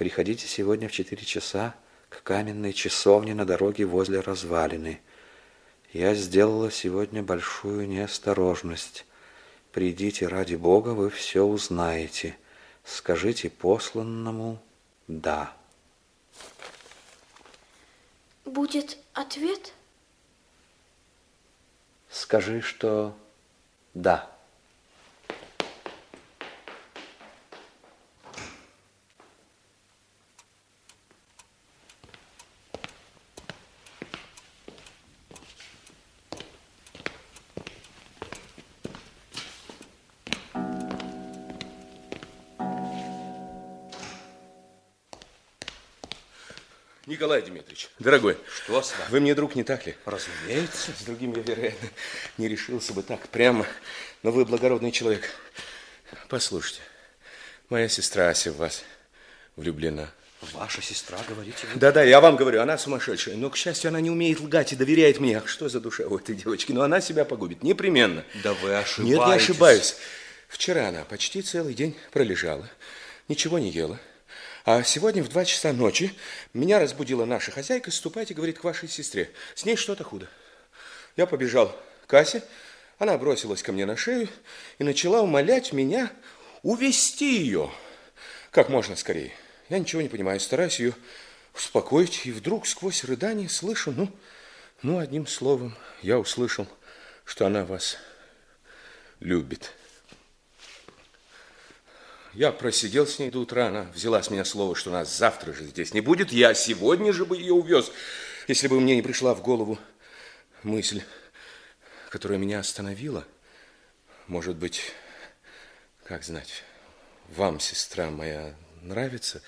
Приходите сегодня в четыре часа к каменной часовне на дороге возле развалины. Я сделала сегодня большую неосторожность. Придите ради Бога, вы все узнаете. Скажите посланному «да». Будет ответ? Скажи, что «да». Николай Дмитриевич, дорогой. Что с вами? Вы мне друг, не так ли? Разумеется. С другим я, вероятно, не решился бы так прямо. Но вы благородный человек. Послушайте, моя сестра Ася в вас влюблена. Ваша сестра, говорите вы? Да-да, я вам говорю, она сумасшедшая. Но, к счастью, она не умеет лгать и доверяет мне. Ах, что за душа у этой девочки? Но она себя погубит, непременно. Да вы ошибаетесь. Нет, не ошибаюсь. Вчера она почти целый день пролежала, ничего не ела. А сегодня в два часа ночи меня разбудила наша хозяйка. Ступайте, говорит, к вашей сестре. С ней что-то худо. Я побежал к Асе. Она бросилась ко мне на шею и начала умолять меня увести ее как можно скорее. Я ничего не понимаю, стараюсь ее успокоить. И вдруг сквозь рыдание слышу, ну, ну, одним словом, я услышал, что она вас любит. Я просидел с ней до утра, она взяла с меня слово, что нас завтра же здесь не будет. Я сегодня же бы ее увез, если бы мне не пришла в голову мысль, которая меня остановила. Может быть, как знать, вам, сестра моя, нравится?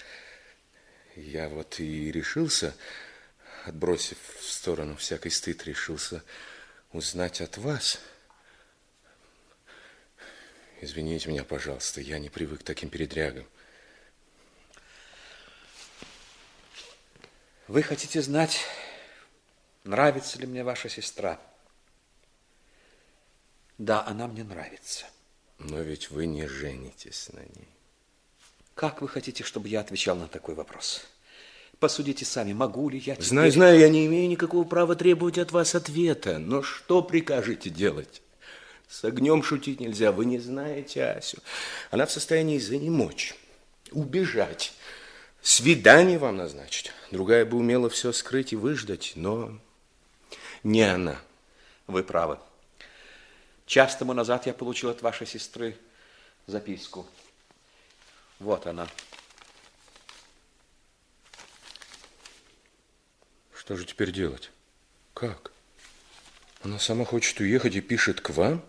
Я вот и решился, отбросив в сторону всякий стыд, решился узнать от вас – Извините меня, пожалуйста, я не привык к таким передрягам. Вы хотите знать, нравится ли мне ваша сестра? Да, она мне нравится. Но ведь вы не женитесь на ней. Как вы хотите, чтобы я отвечал на такой вопрос? Посудите сами, могу ли я теперь... Знаю, знаю, я не имею никакого права требовать от вас ответа. Но что прикажете делать? С огнем шутить нельзя, вы не знаете Асю. Она в состоянии занемочь, убежать, свидание вам назначить. Другая бы умела все скрыть и выждать, но не она. Вы правы. Час тому назад я получил от вашей сестры записку. Вот она. Что же теперь делать? Как? Она сама хочет уехать и пишет к вам?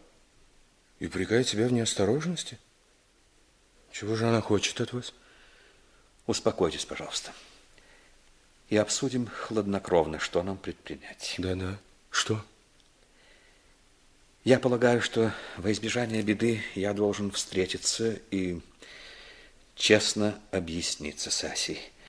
И упрекает тебя в неосторожности? Чего же она хочет от вас? Успокойтесь, пожалуйста. И обсудим хладнокровно, что нам предпринять. Да-да. Что? Я полагаю, что во избежание беды я должен встретиться и честно объясниться с Асей.